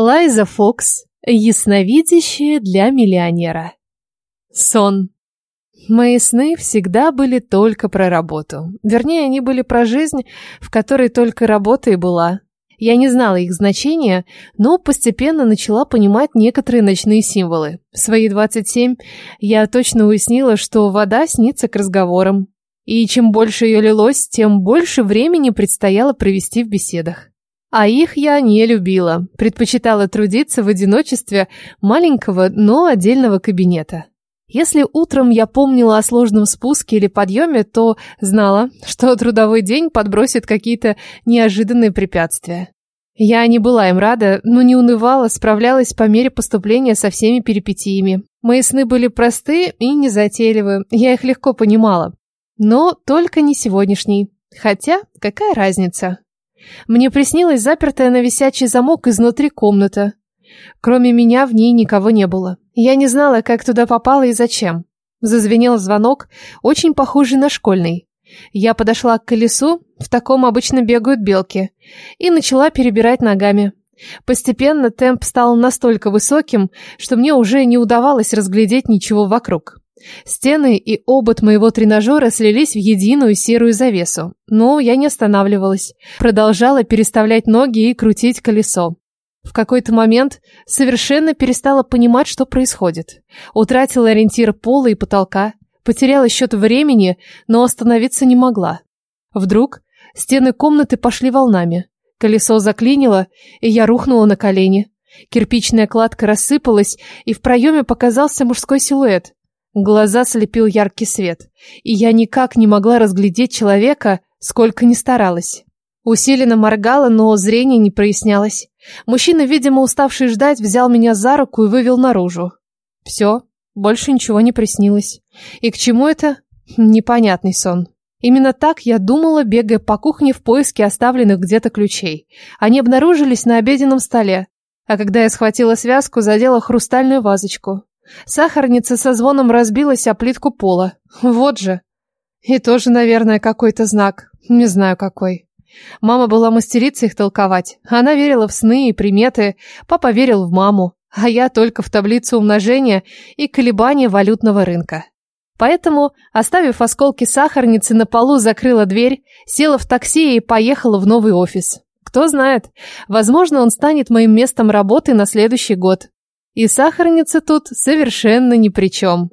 Лайза Фокс. Ясновидящее для миллионера. Сон. Мои сны всегда были только про работу. Вернее, они были про жизнь, в которой только работа и была. Я не знала их значения, но постепенно начала понимать некоторые ночные символы. В свои 27 я точно уяснила, что вода снится к разговорам. И чем больше ее лилось, тем больше времени предстояло провести в беседах. А их я не любила, предпочитала трудиться в одиночестве маленького, но отдельного кабинета. Если утром я помнила о сложном спуске или подъеме, то знала, что трудовой день подбросит какие-то неожиданные препятствия. Я не была им рада, но не унывала, справлялась по мере поступления со всеми перипетиями. Мои сны были просты и незатейливы, я их легко понимала. Но только не сегодняшний. Хотя, какая разница? Мне приснилась запертая на висячий замок изнутри комната. Кроме меня в ней никого не было. Я не знала, как туда попала и зачем. Зазвенел звонок, очень похожий на школьный. Я подошла к колесу, в таком обычно бегают белки, и начала перебирать ногами. Постепенно темп стал настолько высоким, что мне уже не удавалось разглядеть ничего вокруг. Стены и обод моего тренажера слились в единую серую завесу, но я не останавливалась, продолжала переставлять ноги и крутить колесо. В какой-то момент совершенно перестала понимать, что происходит. Утратила ориентир пола и потолка, потеряла счет времени, но остановиться не могла. Вдруг стены комнаты пошли волнами. Колесо заклинило, и я рухнула на колени. Кирпичная кладка рассыпалась, и в проеме показался мужской силуэт. Глаза слепил яркий свет, и я никак не могла разглядеть человека, сколько ни старалась. Усиленно моргала, но зрение не прояснялось. Мужчина, видимо, уставший ждать, взял меня за руку и вывел наружу. Все, больше ничего не приснилось. И к чему это? Непонятный сон. Именно так я думала, бегая по кухне в поиске оставленных где-то ключей. Они обнаружились на обеденном столе. А когда я схватила связку, задела хрустальную вазочку. Сахарница со звоном разбилась о плитку пола. Вот же. И тоже, наверное, какой-то знак. Не знаю какой. Мама была мастерицей их толковать. Она верила в сны и приметы. Папа верил в маму. А я только в таблицу умножения и колебания валютного рынка. Поэтому, оставив осколки сахарницы на полу, закрыла дверь, села в такси и поехала в новый офис. Кто знает, возможно, он станет моим местом работы на следующий год. И сахарница тут совершенно ни при чем.